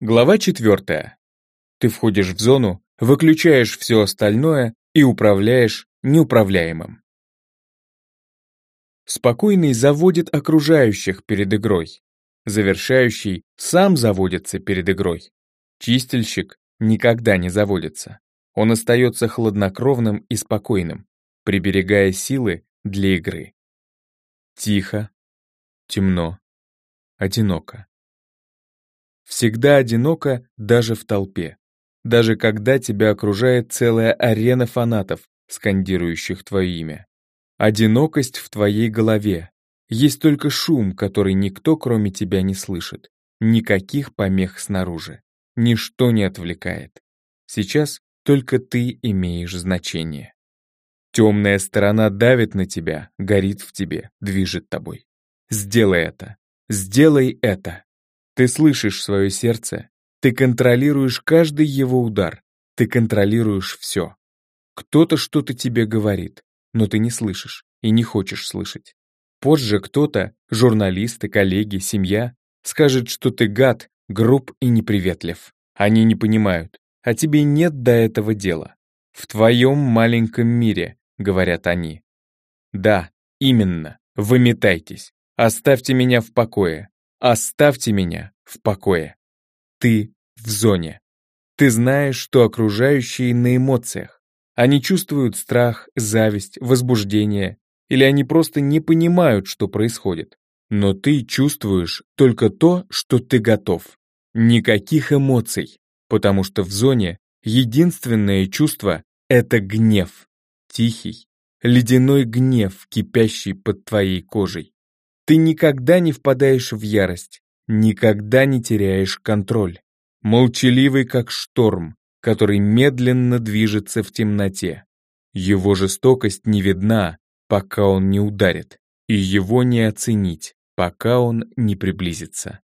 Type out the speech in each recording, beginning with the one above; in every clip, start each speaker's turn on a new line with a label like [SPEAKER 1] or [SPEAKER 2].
[SPEAKER 1] Глава четвертая. Ты входишь в зону, выключаешь все остальное и управляешь неуправляемым. Спокойный заводит окружающих перед игрой. Завершающий сам заводится перед игрой. Чистильщик никогда не заводится. Он остается хладнокровным и спокойным, приберегая силы для игры. Тихо, темно, одиноко. Всегда одиноко даже в толпе. Даже когда тебя окружает целая арена фанатов, скандирующих твое имя. Одинокость в твоей голове. Есть только шум, который никто, кроме тебя, не слышит. Никаких помех снаружи. Ничто не отвлекает. Сейчас только ты имеешь значение. Темная сторона давит на тебя, горит в тебе, движет тобой. Сделай это. Сделай это. Ты слышишь свое сердце, ты контролируешь каждый его удар, ты контролируешь все. Кто-то что-то тебе говорит, но ты не слышишь и не хочешь слышать. Позже кто-то, журналисты, коллеги, семья, скажет, что ты гад, груб и неприветлив. Они не понимают, а тебе нет до этого дела. В твоем маленьком мире, говорят они. Да, именно, выметайтесь. Оставьте меня в покое. Оставьте меня в покое. Ты в зоне. Ты знаешь, что окружающие на эмоциях. Они чувствуют страх, зависть, возбуждение, или они просто не понимают, что происходит. Но ты чувствуешь только то, что ты готов. Никаких эмоций, потому что в зоне единственное чувство — это гнев. Тихий, ледяной гнев, кипящий под твоей кожей. Ты никогда не впадаешь в ярость, никогда не теряешь контроль. Молчаливый, как шторм, который медленно движется в темноте. Его жестокость не видна, пока он не ударит, и его не оценить, пока он не приблизится.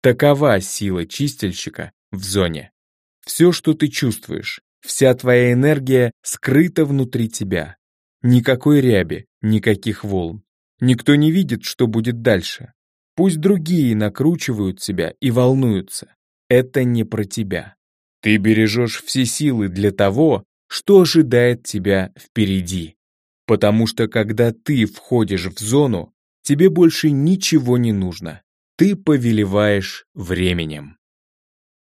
[SPEAKER 1] Такова сила чистильщика в зоне. Все, что ты чувствуешь, вся твоя энергия скрыта внутри тебя. Никакой ряби, никаких волн. Никто не видит, что будет дальше. Пусть другие накручивают себя и волнуются. Это не про тебя. Ты бережешь все силы для того, что ожидает тебя впереди. Потому что когда ты входишь в зону, тебе больше ничего не нужно. Ты повелеваешь временем.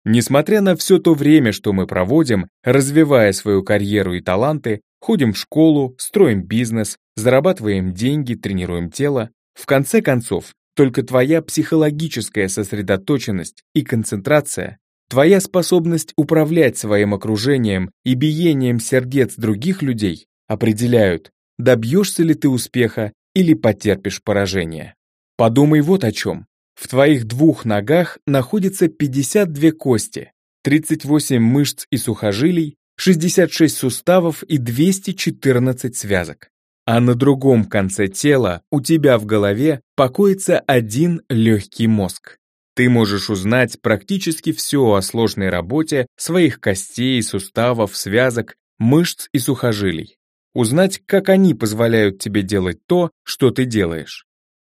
[SPEAKER 1] Несмотря на все то время, что мы проводим, развивая свою карьеру и таланты, ходим в школу, строим бизнес, зарабатываем деньги, тренируем тело, в конце концов, только твоя психологическая сосредоточенность и концентрация, твоя способность управлять своим окружением и биением сердец других людей определяют, добьешься ли ты успеха или потерпишь поражение. Подумай вот о чем. В твоих двух ногах находится 52 кости, 38 мышц и сухожилий, 66 суставов и 214 связок. А на другом конце тела у тебя в голове покоится один легкий мозг. Ты можешь узнать практически все о сложной работе своих костей, суставов, связок, мышц и сухожилий. Узнать, как они позволяют тебе делать то, что ты делаешь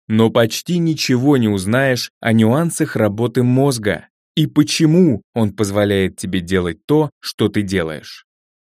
[SPEAKER 1] но почти ничего не узнаешь о нюансах работы мозга и почему он позволяет тебе делать то, что ты делаешь.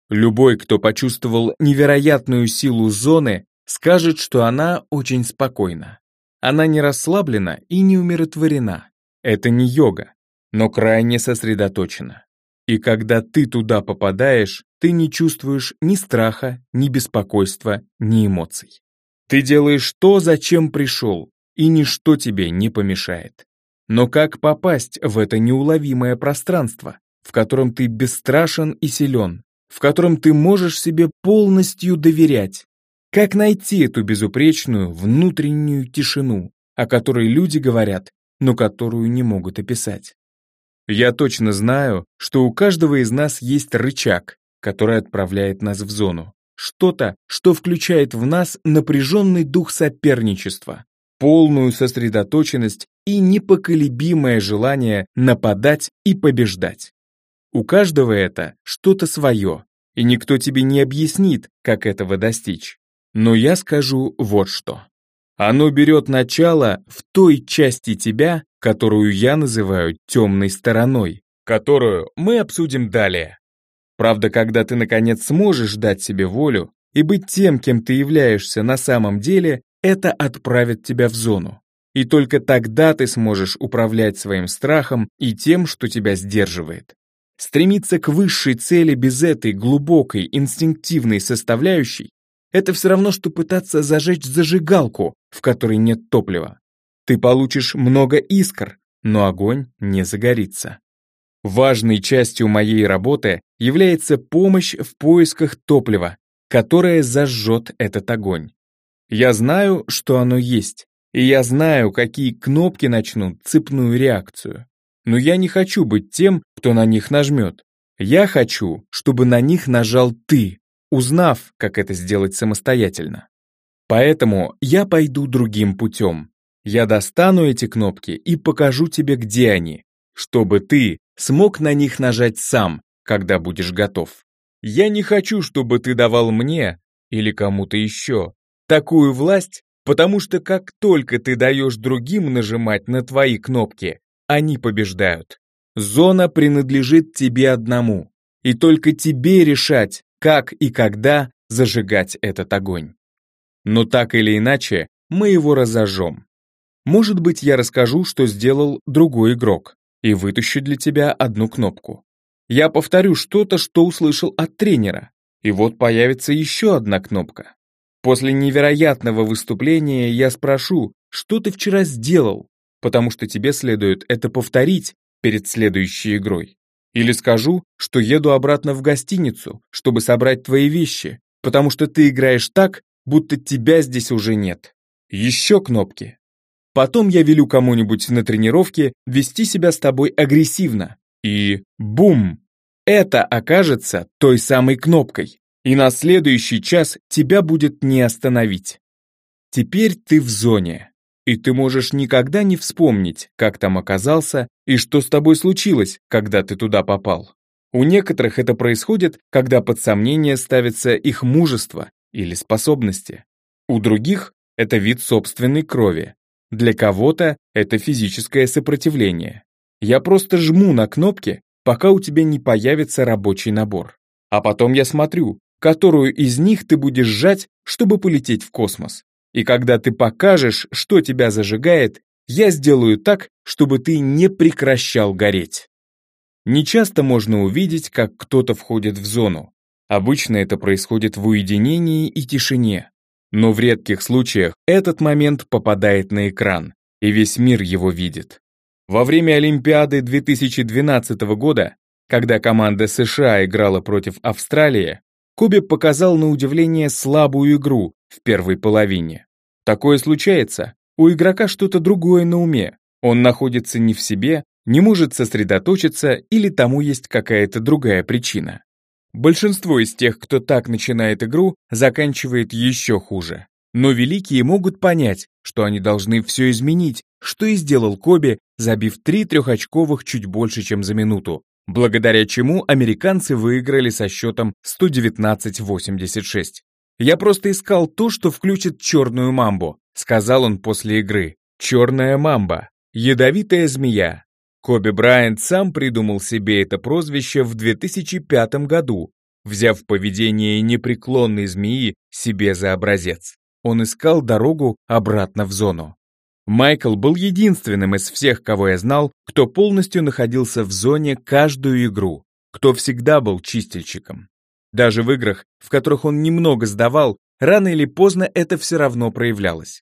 [SPEAKER 1] Любой, кто почувствовал невероятную силу зоны, скажет, что она очень спокойна. Она не расслаблена и не умиротворена. Это не йога, но крайне сосредоточена. И когда ты туда попадаешь, ты не чувствуешь ни страха, ни беспокойства, ни эмоций. Ты делаешь то, зачем пришел, и ничто тебе не помешает. Но как попасть в это неуловимое пространство, в котором ты бесстрашен и силен, в котором ты можешь себе полностью доверять? Как найти эту безупречную внутреннюю тишину, о которой люди говорят, но которую не могут описать? Я точно знаю, что у каждого из нас есть рычаг, который отправляет нас в зону. Что-то, что включает в нас напряженный дух соперничества, полную сосредоточенность и непоколебимое желание нападать и побеждать. У каждого это что-то свое, и никто тебе не объяснит, как этого достичь. Но я скажу вот что. Оно берет начало в той части тебя, которую я называю темной стороной, которую мы обсудим далее. Правда, когда ты наконец сможешь дать себе волю и быть тем, кем ты являешься на самом деле, это отправит тебя в зону. И только тогда ты сможешь управлять своим страхом и тем, что тебя сдерживает. Стремиться к высшей цели без этой глубокой инстинктивной составляющей — это все равно, что пытаться зажечь зажигалку, в которой нет топлива. Ты получишь много искр, но огонь не загорится. Важной частью моей работы является помощь в поисках топлива, которое зажжет этот огонь. Я знаю, что оно есть, и я знаю, какие кнопки начнут цепную реакцию. Но я не хочу быть тем, кто на них нажмет. Я хочу, чтобы на них нажал ты, узнав, как это сделать самостоятельно. Поэтому я пойду другим путем. Я достану эти кнопки и покажу тебе, где они, чтобы ты смог на них нажать сам, когда будешь готов. Я не хочу, чтобы ты давал мне или кому-то еще такую власть, Потому что как только ты даешь другим нажимать на твои кнопки, они побеждают. Зона принадлежит тебе одному, и только тебе решать, как и когда зажигать этот огонь. Но так или иначе, мы его разожжем. Может быть, я расскажу, что сделал другой игрок, и вытащу для тебя одну кнопку. Я повторю что-то, что услышал от тренера, и вот появится еще одна кнопка. После невероятного выступления я спрошу, что ты вчера сделал, потому что тебе следует это повторить перед следующей игрой. Или скажу, что еду обратно в гостиницу, чтобы собрать твои вещи, потому что ты играешь так, будто тебя здесь уже нет. Еще кнопки. Потом я велю кому-нибудь на тренировке вести себя с тобой агрессивно. И бум! Это окажется той самой кнопкой и на следующий час тебя будет не остановить. Теперь ты в зоне, и ты можешь никогда не вспомнить, как там оказался и что с тобой случилось, когда ты туда попал. У некоторых это происходит, когда под сомнение ставится их мужество или способности. У других это вид собственной крови. Для кого-то это физическое сопротивление. Я просто жму на кнопки, пока у тебя не появится рабочий набор. А потом я смотрю, которую из них ты будешь сжать, чтобы полететь в космос. И когда ты покажешь, что тебя зажигает, я сделаю так, чтобы ты не прекращал гореть. Нечасто можно увидеть, как кто-то входит в зону. Обычно это происходит в уединении и тишине. Но в редких случаях этот момент попадает на экран, и весь мир его видит. Во время Олимпиады 2012 года, когда команда США играла против Австралии, Коби показал на удивление слабую игру в первой половине. Такое случается, у игрока что-то другое на уме, он находится не в себе, не может сосредоточиться или тому есть какая-то другая причина. Большинство из тех, кто так начинает игру, заканчивает еще хуже. Но великие могут понять, что они должны все изменить, что и сделал Коби, забив три трехочковых чуть больше, чем за минуту, благодаря чему американцы выиграли со счетом 119-86. «Я просто искал то, что включит черную мамбу», сказал он после игры. «Черная мамба. Ядовитая змея». Коби Брайант сам придумал себе это прозвище в 2005 году, взяв поведение непреклонной змеи себе за образец. Он искал дорогу обратно в зону. Майкл был единственным из всех, кого я знал, кто полностью находился в зоне каждую игру, кто всегда был чистильщиком. Даже в играх, в которых он немного сдавал, рано или поздно это все равно проявлялось.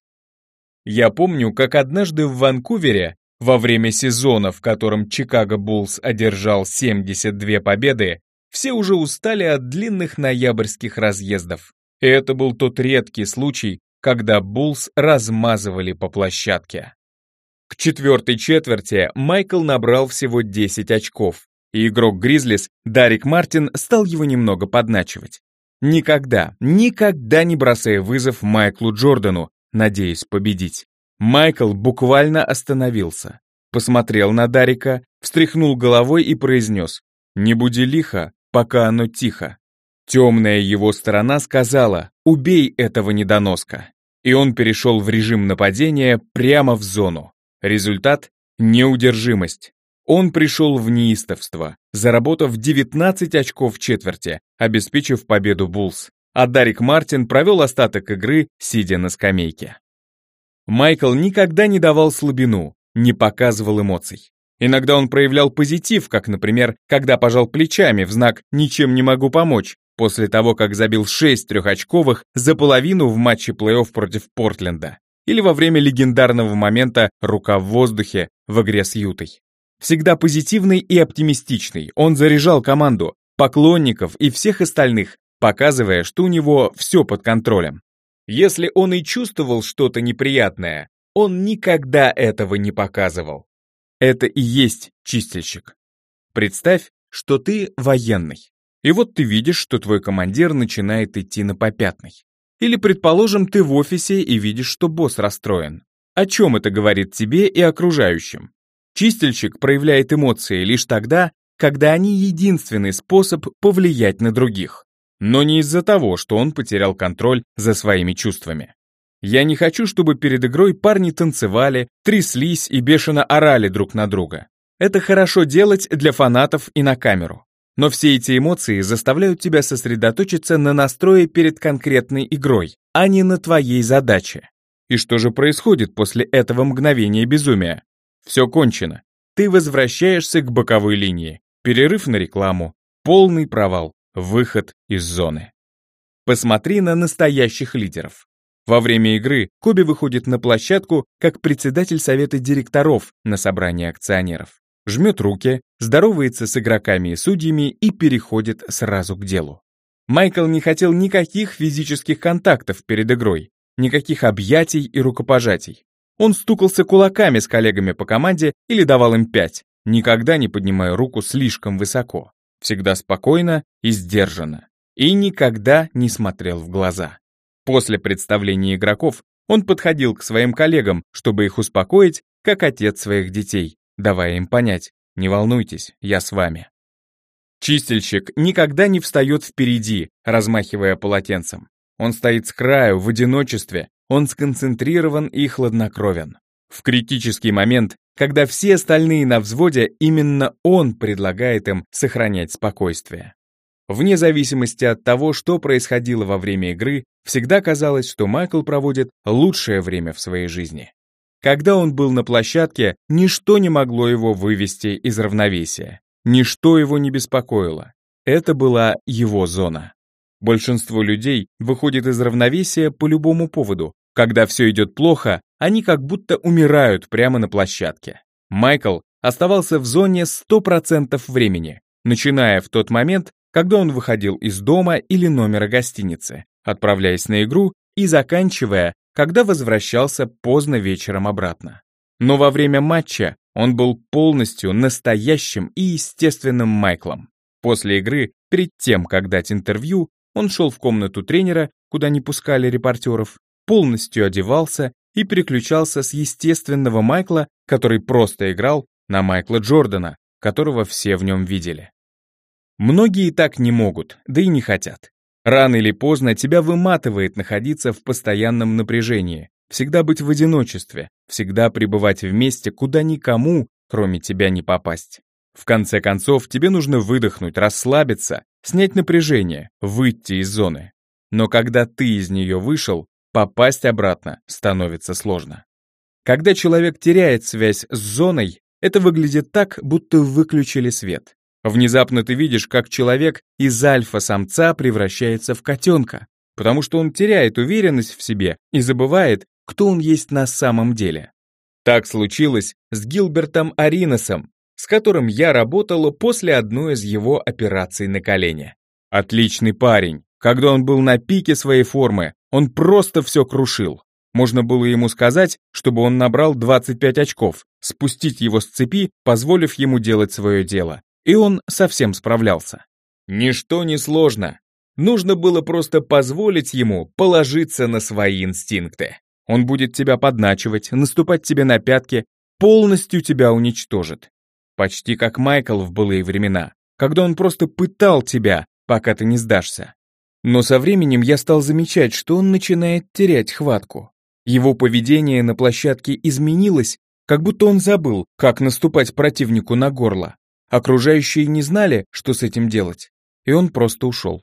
[SPEAKER 1] Я помню, как однажды в Ванкувере, во время сезона, в котором Чикаго Буллс одержал 72 победы, все уже устали от длинных ноябрьских разъездов. И это был тот редкий случай, когда Буллс размазывали по площадке. К четвертой четверти Майкл набрал всего 10 очков, и игрок Гризлис Дарик Мартин стал его немного подначивать. Никогда, никогда не бросая вызов Майклу Джордану, надеясь победить. Майкл буквально остановился, посмотрел на Дарика, встряхнул головой и произнес «Не буди лихо, пока оно тихо». Темная его сторона сказала «Убей этого недоноска» и он перешел в режим нападения прямо в зону. Результат — неудержимость. Он пришел в неистовство, заработав 19 очков в четверти, обеспечив победу Буллс, а Дарик Мартин провел остаток игры, сидя на скамейке. Майкл никогда не давал слабину, не показывал эмоций. Иногда он проявлял позитив, как, например, когда пожал плечами в знак «ничем не могу помочь», после того, как забил 6 трехочковых за половину в матче плей-офф против Портленда, или во время легендарного момента «рука в воздухе» в игре с Ютой. Всегда позитивный и оптимистичный, он заряжал команду, поклонников и всех остальных, показывая, что у него все под контролем. Если он и чувствовал что-то неприятное, он никогда этого не показывал. Это и есть чистильщик. Представь, что ты военный. И вот ты видишь, что твой командир начинает идти на попятный. Или, предположим, ты в офисе и видишь, что босс расстроен. О чем это говорит тебе и окружающим? Чистильщик проявляет эмоции лишь тогда, когда они единственный способ повлиять на других. Но не из-за того, что он потерял контроль за своими чувствами. Я не хочу, чтобы перед игрой парни танцевали, тряслись и бешено орали друг на друга. Это хорошо делать для фанатов и на камеру. Но все эти эмоции заставляют тебя сосредоточиться на настрое перед конкретной игрой, а не на твоей задаче. И что же происходит после этого мгновения безумия? Все кончено. Ты возвращаешься к боковой линии. Перерыв на рекламу. Полный провал. Выход из зоны. Посмотри на настоящих лидеров. Во время игры Коби выходит на площадку как председатель совета директоров на собрании акционеров. Жмет руки, здоровается с игроками и судьями и переходит сразу к делу. Майкл не хотел никаких физических контактов перед игрой, никаких объятий и рукопожатий. Он стукался кулаками с коллегами по команде или давал им пять, никогда не поднимая руку слишком высоко, всегда спокойно и сдержанно, и никогда не смотрел в глаза. После представления игроков он подходил к своим коллегам, чтобы их успокоить, как отец своих детей, давая им понять, не волнуйтесь, я с вами. Чистильщик никогда не встает впереди, размахивая полотенцем. Он стоит с краю, в одиночестве, он сконцентрирован и хладнокровен. В критический момент, когда все остальные на взводе, именно он предлагает им сохранять спокойствие. Вне зависимости от того, что происходило во время игры, всегда казалось, что Майкл проводит лучшее время в своей жизни. Когда он был на площадке, ничто не могло его вывести из равновесия. Ничто его не беспокоило. Это была его зона. Большинство людей выходит из равновесия по любому поводу. Когда все идет плохо, они как будто умирают прямо на площадке. Майкл оставался в зоне 100% времени, начиная в тот момент, когда он выходил из дома или номера гостиницы, отправляясь на игру и заканчивая, когда возвращался поздно вечером обратно. Но во время матча он был полностью настоящим и естественным Майклом. После игры, перед тем, как дать интервью, он шел в комнату тренера, куда не пускали репортеров, полностью одевался и переключался с естественного Майкла, который просто играл, на Майкла Джордана, которого все в нем видели. Многие так не могут, да и не хотят. Рано или поздно тебя выматывает находиться в постоянном напряжении, всегда быть в одиночестве, всегда пребывать в месте, куда никому, кроме тебя, не попасть. В конце концов, тебе нужно выдохнуть, расслабиться, снять напряжение, выйти из зоны. Но когда ты из нее вышел, попасть обратно становится сложно. Когда человек теряет связь с зоной, это выглядит так, будто выключили свет. Внезапно ты видишь, как человек из альфа-самца превращается в котенка, потому что он теряет уверенность в себе и забывает, кто он есть на самом деле. Так случилось с Гилбертом Ариносом, с которым я работала после одной из его операций на колене. Отличный парень. Когда он был на пике своей формы, он просто все крушил. Можно было ему сказать, чтобы он набрал 25 очков, спустить его с цепи, позволив ему делать свое дело. И он совсем справлялся. Ничто не сложно. Нужно было просто позволить ему положиться на свои инстинкты. Он будет тебя подначивать, наступать тебе на пятки, полностью тебя уничтожит. Почти как Майкл в былые времена, когда он просто пытал тебя, пока ты не сдашься. Но со временем я стал замечать, что он начинает терять хватку. Его поведение на площадке изменилось, как будто он забыл, как наступать противнику на горло. Окружающие не знали, что с этим делать, и он просто ушел.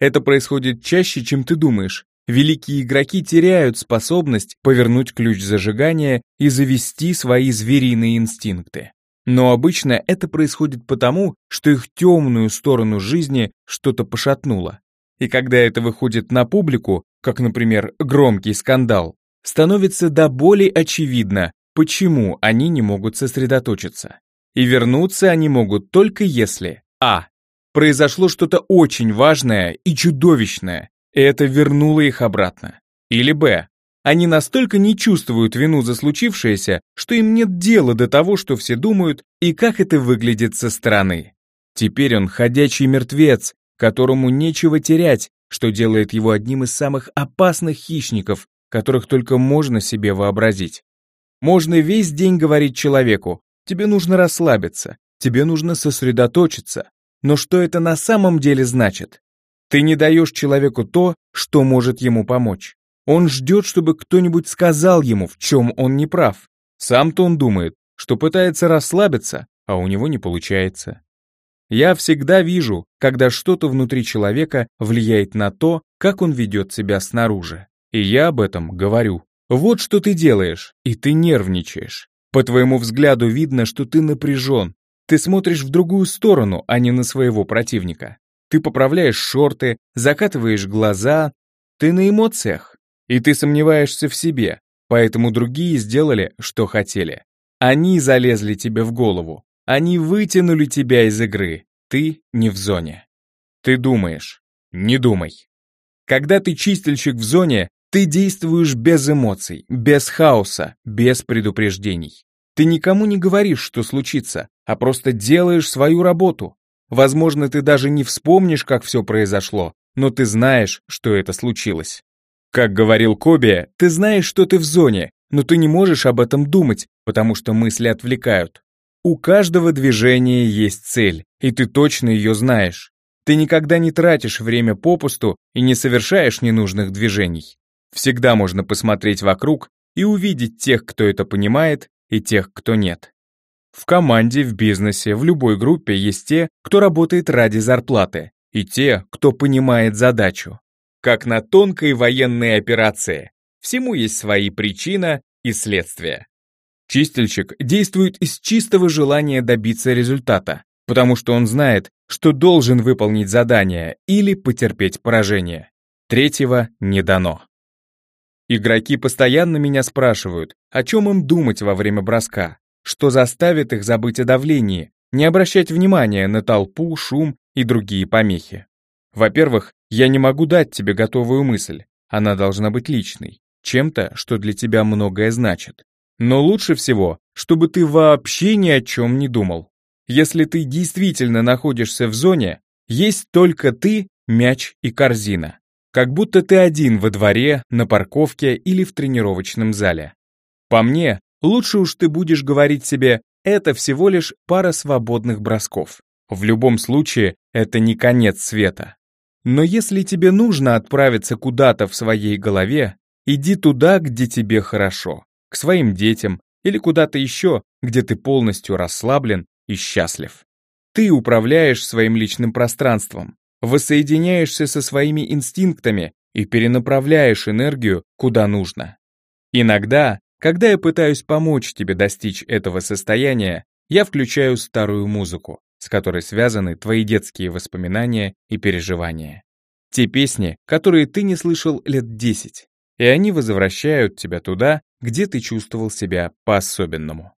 [SPEAKER 1] Это происходит чаще, чем ты думаешь. Великие игроки теряют способность повернуть ключ зажигания и завести свои звериные инстинкты. Но обычно это происходит потому, что их темную сторону жизни что-то пошатнуло. И когда это выходит на публику, как, например, громкий скандал, становится до боли очевидно, почему они не могут сосредоточиться. И вернуться они могут только если а. Произошло что-то очень важное и чудовищное, и это вернуло их обратно. Или б. Они настолько не чувствуют вину за случившееся, что им нет дела до того, что все думают и как это выглядит со стороны. Теперь он ходячий мертвец, которому нечего терять, что делает его одним из самых опасных хищников, которых только можно себе вообразить. Можно весь день говорить человеку, тебе нужно расслабиться, тебе нужно сосредоточиться. Но что это на самом деле значит? Ты не даешь человеку то, что может ему помочь. Он ждет, чтобы кто-нибудь сказал ему, в чем он не прав. Сам-то он думает, что пытается расслабиться, а у него не получается. Я всегда вижу, когда что-то внутри человека влияет на то, как он ведет себя снаружи. И я об этом говорю. Вот что ты делаешь, и ты нервничаешь. По твоему взгляду видно, что ты напряжен. Ты смотришь в другую сторону, а не на своего противника. Ты поправляешь шорты, закатываешь глаза. Ты на эмоциях. И ты сомневаешься в себе, поэтому другие сделали, что хотели. Они залезли тебе в голову, они вытянули тебя из игры. Ты не в зоне. Ты думаешь. Не думай. Когда ты чистильщик в зоне, ты действуешь без эмоций, без хаоса, без предупреждений. Ты никому не говоришь, что случится, а просто делаешь свою работу. Возможно, ты даже не вспомнишь, как все произошло, но ты знаешь, что это случилось. Как говорил Коби, ты знаешь, что ты в зоне, но ты не можешь об этом думать, потому что мысли отвлекают. У каждого движения есть цель, и ты точно ее знаешь. Ты никогда не тратишь время попусту и не совершаешь ненужных движений. Всегда можно посмотреть вокруг и увидеть тех, кто это понимает, и тех, кто нет. В команде, в бизнесе, в любой группе есть те, кто работает ради зарплаты, и те, кто понимает задачу. Как на тонкой военной операции. Всему есть свои причина и следствия. Чистильщик действует из чистого желания добиться результата, потому что он знает, что должен выполнить задание или потерпеть поражение. Третьего не дано. Игроки постоянно меня спрашивают, о чем им думать во время броска, что заставит их забыть о давлении, не обращать внимания на толпу, шум и другие помехи. Во-первых, я не могу дать тебе готовую мысль, она должна быть личной, чем-то, что для тебя многое значит. Но лучше всего, чтобы ты вообще ни о чем не думал. Если ты действительно находишься в зоне, есть только ты, мяч и корзина. Как будто ты один во дворе, на парковке или в тренировочном зале. По мне, лучше уж ты будешь говорить себе «это всего лишь пара свободных бросков». В любом случае, это не конец света. Но если тебе нужно отправиться куда-то в своей голове, иди туда, где тебе хорошо, к своим детям или куда-то еще, где ты полностью расслаблен и счастлив. Ты управляешь своим личным пространством, воссоединяешься со своими инстинктами и перенаправляешь энергию куда нужно. Иногда, когда я пытаюсь помочь тебе достичь этого состояния, я включаю старую музыку, с которой связаны твои детские воспоминания и переживания. Те песни, которые ты не слышал лет 10, и они возвращают тебя туда, где ты чувствовал себя по-особенному.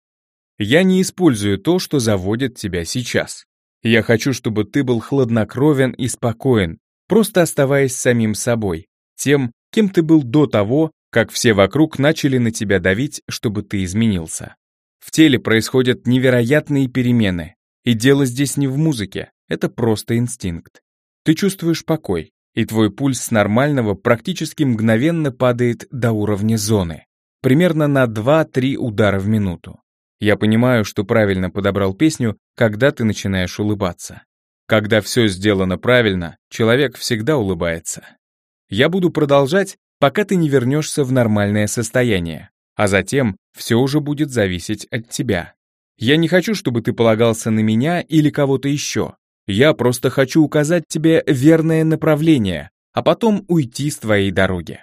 [SPEAKER 1] Я не использую то, что заводит тебя сейчас. Я хочу, чтобы ты был хладнокровен и спокоен, просто оставаясь самим собой, тем, кем ты был до того, как все вокруг начали на тебя давить, чтобы ты изменился. В теле происходят невероятные перемены, и дело здесь не в музыке, это просто инстинкт. Ты чувствуешь покой, и твой пульс с нормального практически мгновенно падает до уровня зоны, примерно на 2-3 удара в минуту. Я понимаю, что правильно подобрал песню, когда ты начинаешь улыбаться. Когда все сделано правильно, человек всегда улыбается. Я буду продолжать, пока ты не вернешься в нормальное состояние. а затем все уже будет зависеть от тебя. Я не хочу, чтобы ты полагался на меня или кого-то еще. Я просто хочу указать тебе верное направление, а потом уйти с твоей дороги.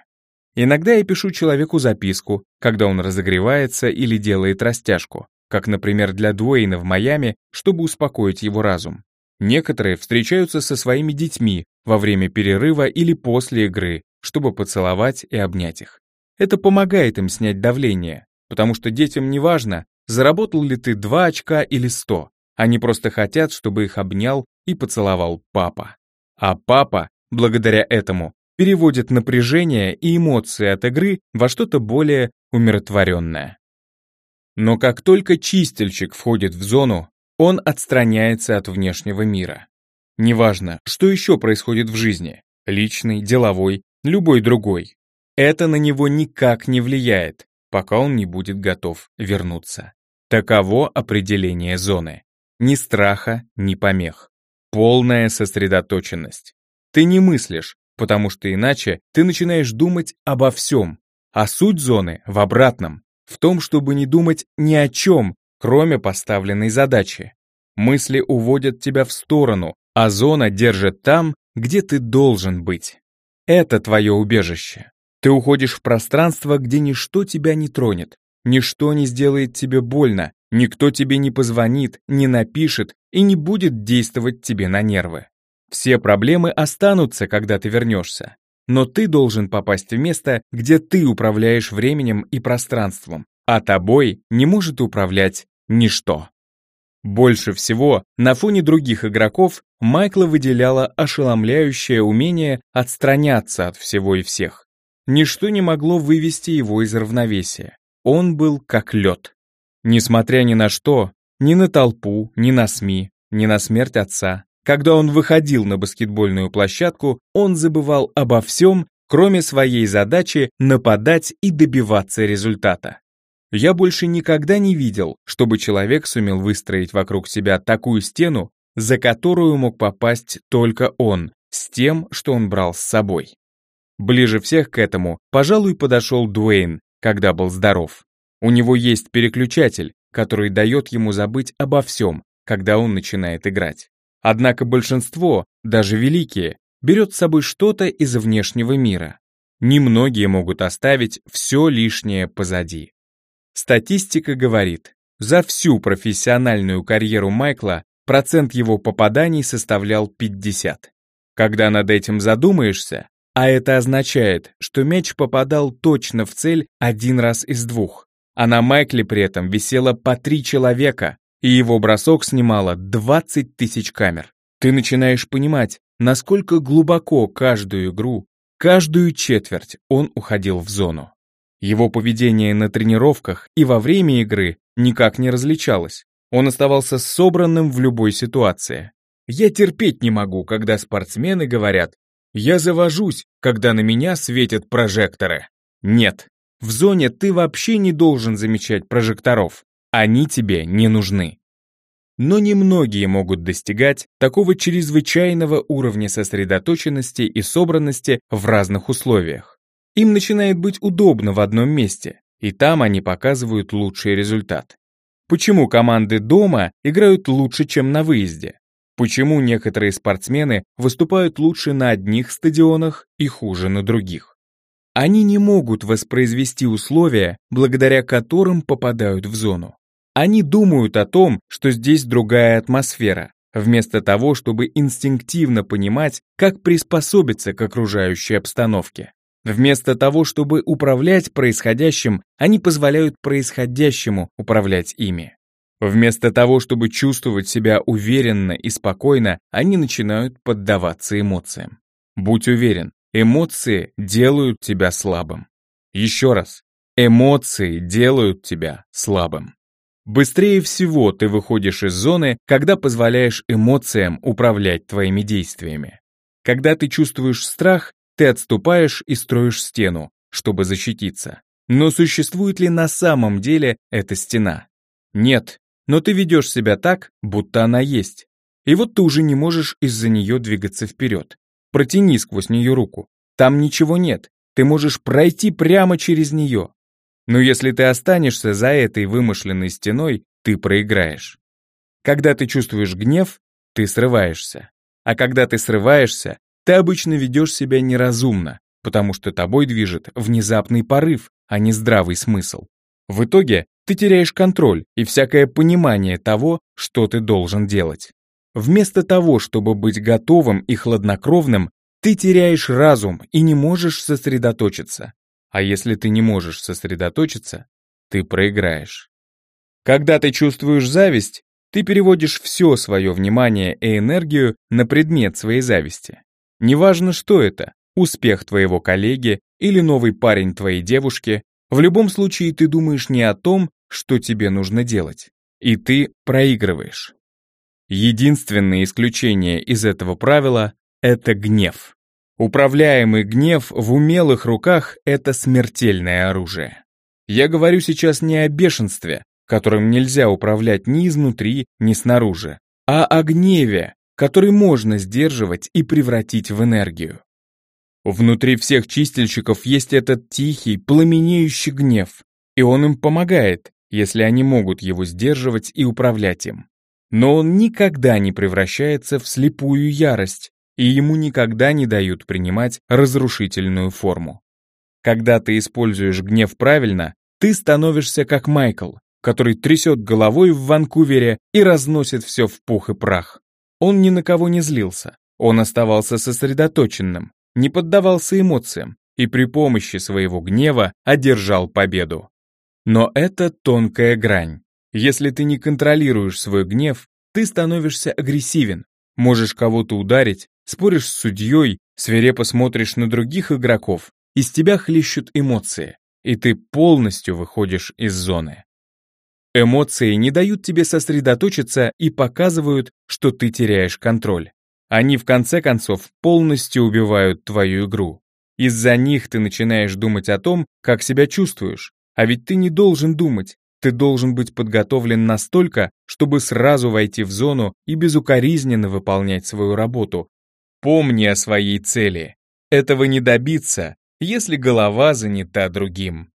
[SPEAKER 1] Иногда я пишу человеку записку, когда он разогревается или делает растяжку, как, например, для Дуэйна в Майами, чтобы успокоить его разум. Некоторые встречаются со своими детьми во время перерыва или после игры, чтобы поцеловать и обнять их. Это помогает им снять давление, потому что детям не важно, заработал ли ты 2 очка или 100. Они просто хотят, чтобы их обнял и поцеловал папа. А папа, благодаря этому, переводит напряжение и эмоции от игры во что-то более умиротворенное. Но как только чистильщик входит в зону, он отстраняется от внешнего мира. Неважно, что еще происходит в жизни, личный, деловой, любой другой. Это на него никак не влияет, пока он не будет готов вернуться. Таково определение зоны. Ни страха, ни помех. Полная сосредоточенность. Ты не мыслишь, потому что иначе ты начинаешь думать обо всем, а суть зоны в обратном, в том, чтобы не думать ни о чем, кроме поставленной задачи. Мысли уводят тебя в сторону, а зона держит там, где ты должен быть. Это твое убежище. Ты уходишь в пространство, где ничто тебя не тронет, ничто не сделает тебе больно, никто тебе не позвонит, не напишет и не будет действовать тебе на нервы. Все проблемы останутся, когда ты вернешься. Но ты должен попасть в место, где ты управляешь временем и пространством, а тобой не может управлять ничто. Больше всего на фоне других игроков Майкла выделяло ошеломляющее умение отстраняться от всего и всех. Ничто не могло вывести его из равновесия. Он был как лед. Несмотря ни на что, ни на толпу, ни на СМИ, ни на смерть отца, когда он выходил на баскетбольную площадку, он забывал обо всем, кроме своей задачи нападать и добиваться результата. Я больше никогда не видел, чтобы человек сумел выстроить вокруг себя такую стену, за которую мог попасть только он, с тем, что он брал с собой. Ближе всех к этому, пожалуй, подошел Дуэйн, когда был здоров. У него есть переключатель, который дает ему забыть обо всем, когда он начинает играть. Однако большинство, даже великие, берет с собой что-то из внешнего мира. Немногие могут оставить все лишнее позади. Статистика говорит, за всю профессиональную карьеру Майкла процент его попаданий составлял 50. Когда над этим задумаешься, а это означает, что мяч попадал точно в цель один раз из двух, а на Майкле при этом висело по три человека, и его бросок снимало 20 тысяч камер. Ты начинаешь понимать, насколько глубоко каждую игру, каждую четверть он уходил в зону. Его поведение на тренировках и во время игры никак не различалось. Он оставался собранным в любой ситуации. Я терпеть не могу, когда спортсмены говорят «Я завожусь, когда на меня светят прожекторы». Нет, в зоне ты вообще не должен замечать прожекторов. Они тебе не нужны. Но немногие могут достигать такого чрезвычайного уровня сосредоточенности и собранности в разных условиях. Им начинает быть удобно в одном месте, и там они показывают лучший результат. Почему команды дома играют лучше, чем на выезде? Почему некоторые спортсмены выступают лучше на одних стадионах и хуже на других? Они не могут воспроизвести условия, благодаря которым попадают в зону. Они думают о том, что здесь другая атмосфера, вместо того, чтобы инстинктивно понимать, как приспособиться к окружающей обстановке. Вместо того, чтобы управлять происходящим, они позволяют происходящему управлять ими. Вместо того, чтобы чувствовать себя уверенно и спокойно, они начинают поддаваться эмоциям. Будь уверен, эмоции делают тебя слабым. Еще раз, эмоции делают тебя слабым. Быстрее всего ты выходишь из зоны, когда позволяешь эмоциям управлять твоими действиями. Когда ты чувствуешь страх, ты отступаешь и строишь стену, чтобы защититься. Но существует ли на самом деле эта стена? Нет, но ты ведешь себя так, будто она есть. И вот ты уже не можешь из-за нее двигаться вперед. Протяни сквозь нее руку. Там ничего нет. Ты можешь пройти прямо через нее. Но если ты останешься за этой вымышленной стеной, ты проиграешь. Когда ты чувствуешь гнев, ты срываешься. А когда ты срываешься, ты обычно ведешь себя неразумно, потому что тобой движет внезапный порыв, а не здравый смысл. В итоге ты теряешь контроль и всякое понимание того, что ты должен делать. Вместо того, чтобы быть готовым и хладнокровным, ты теряешь разум и не можешь сосредоточиться. А если ты не можешь сосредоточиться, ты проиграешь. Когда ты чувствуешь зависть, ты переводишь все свое внимание и энергию на предмет своей зависти. Неважно, что это, успех твоего коллеги или новый парень твоей девушки, в любом случае ты думаешь не о том, что тебе нужно делать. И ты проигрываешь. Единственное исключение из этого правила — это гнев. Управляемый гнев в умелых руках — это смертельное оружие. Я говорю сейчас не о бешенстве, которым нельзя управлять ни изнутри, ни снаружи, а о гневе, который можно сдерживать и превратить в энергию. Внутри всех чистильщиков есть этот тихий, пламенеющий гнев, и он им помогает, если они могут его сдерживать и управлять им. Но он никогда не превращается в слепую ярость, и ему никогда не дают принимать разрушительную форму. Когда ты используешь гнев правильно, ты становишься как Майкл, который трясет головой в Ванкувере и разносит все в пух и прах. Он ни на кого не злился, он оставался сосредоточенным, не поддавался эмоциям и при помощи своего гнева одержал победу. Но это тонкая грань. Если ты не контролируешь свой гнев, ты становишься агрессивен, можешь кого-то ударить, споришь с судьей, свирепо смотришь на других игроков, из тебя хлещут эмоции, и ты полностью выходишь из зоны. Эмоции не дают тебе сосредоточиться и показывают, что ты теряешь контроль. Они, в конце концов, полностью убивают твою игру. Из-за них ты начинаешь думать о том, как себя чувствуешь. А ведь ты не должен думать, ты должен быть подготовлен настолько, чтобы сразу войти в зону и безукоризненно выполнять свою работу. Помни о своей цели. Этого не добиться, если голова занята другим.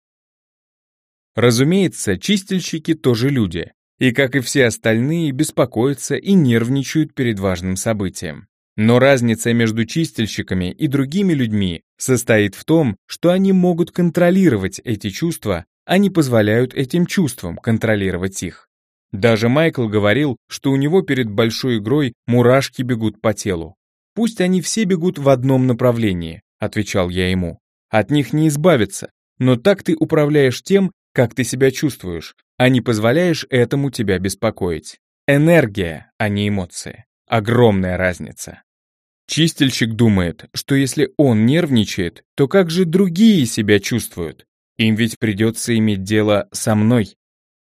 [SPEAKER 1] Разумеется, чистильщики тоже люди, и, как и все остальные, беспокоятся и нервничают перед важным событием. Но разница между чистильщиками и другими людьми состоит в том, что они могут контролировать эти чувства, а не позволяют этим чувствам контролировать их. Даже Майкл говорил, что у него перед большой игрой мурашки бегут по телу. «Пусть они все бегут в одном направлении», — отвечал я ему. «От них не избавиться, но так ты управляешь тем, как ты себя чувствуешь, а не позволяешь этому тебя беспокоить. Энергия, а не эмоции. Огромная разница. Чистильщик думает, что если он нервничает, то как же другие себя чувствуют? Им ведь придется иметь дело со мной.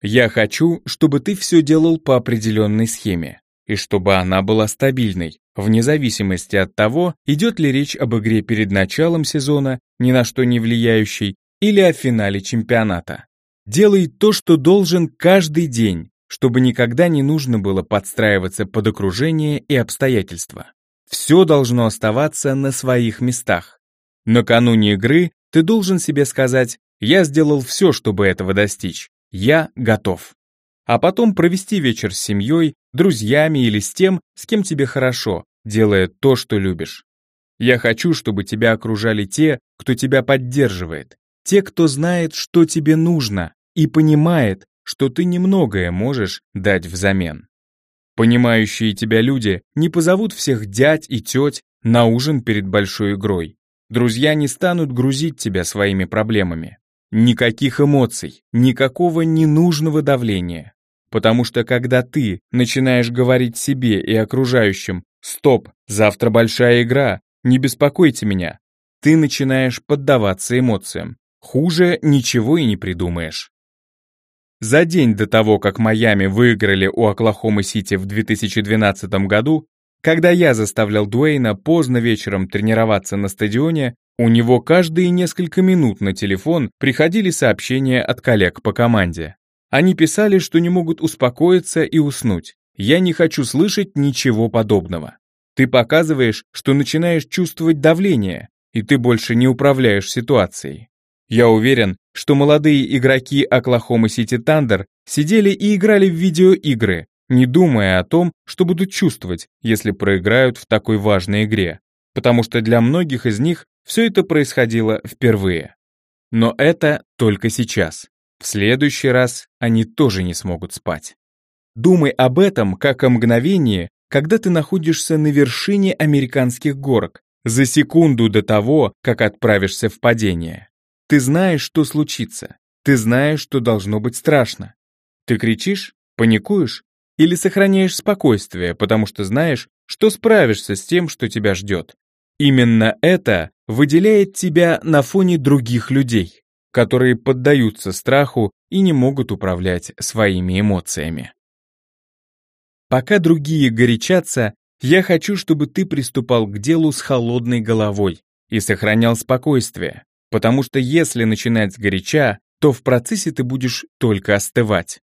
[SPEAKER 1] Я хочу, чтобы ты все делал по определенной схеме, и чтобы она была стабильной, вне зависимости от того, идет ли речь об игре перед началом сезона, ни на что не влияющей, или о финале чемпионата. Делай то, что должен каждый день, чтобы никогда не нужно было подстраиваться под окружение и обстоятельства. Все должно оставаться на своих местах. Накануне игры ты должен себе сказать «Я сделал все, чтобы этого достичь. Я готов». А потом провести вечер с семьей, друзьями или с тем, с кем тебе хорошо, делая то, что любишь. Я хочу, чтобы тебя окружали те, кто тебя поддерживает, те, кто знает, что тебе нужно, и понимает, что ты немногое можешь дать взамен. Понимающие тебя люди не позовут всех дядь и теть на ужин перед большой игрой. Друзья не станут грузить тебя своими проблемами. Никаких эмоций, никакого ненужного давления. Потому что когда ты начинаешь говорить себе и окружающим «Стоп, завтра большая игра, не беспокойте меня», ты начинаешь поддаваться эмоциям. Хуже ничего и не придумаешь. За день до того, как Майами выиграли у Оклахомы-Сити в 2012 году, когда я заставлял Дуэйна поздно вечером тренироваться на стадионе, у него каждые несколько минут на телефон приходили сообщения от коллег по команде. Они писали, что не могут успокоиться и уснуть. Я не хочу слышать ничего подобного. Ты показываешь, что начинаешь чувствовать давление, и ты больше не управляешь ситуацией. Я уверен, что молодые игроки Оклахома Сити Тандер сидели и играли в видеоигры, не думая о том, что будут чувствовать, если проиграют в такой важной игре, потому что для многих из них все это происходило впервые. Но это только сейчас. В следующий раз они тоже не смогут спать. Думай об этом как о мгновении, когда ты находишься на вершине американских горок, за секунду до того, как отправишься в падение. Ты знаешь, что случится. Ты знаешь, что должно быть страшно. Ты кричишь, паникуешь или сохраняешь спокойствие, потому что знаешь, что справишься с тем, что тебя ждет. Именно это выделяет тебя на фоне других людей, которые поддаются страху и не могут управлять своими эмоциями. Пока другие горячатся, я хочу, чтобы ты приступал к делу с холодной головой и сохранял спокойствие, потому что если начинать с горяча, то в процессе ты будешь только остывать.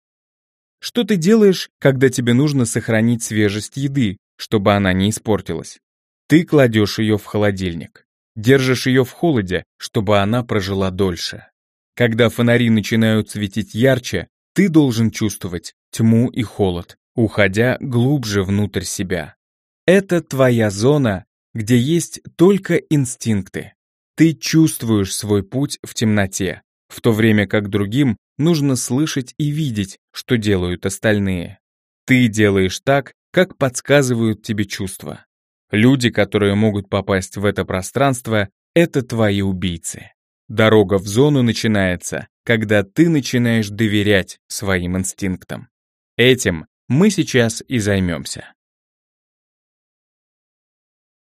[SPEAKER 1] Что ты делаешь, когда тебе нужно сохранить свежесть еды, чтобы она не испортилась? Ты кладешь ее в холодильник. Держишь ее в холоде, чтобы она прожила дольше. Когда фонари начинают светить ярче, ты должен чувствовать тьму и холод, уходя глубже внутрь себя. Это твоя зона, где есть только инстинкты. Ты чувствуешь свой путь в темноте, в то время как другим нужно слышать и видеть, что делают остальные. Ты делаешь так, как подсказывают тебе чувства. Люди, которые могут попасть в это пространство, это твои убийцы. Дорога в зону начинается, когда ты начинаешь доверять своим инстинктам. Этим мы сейчас и займемся.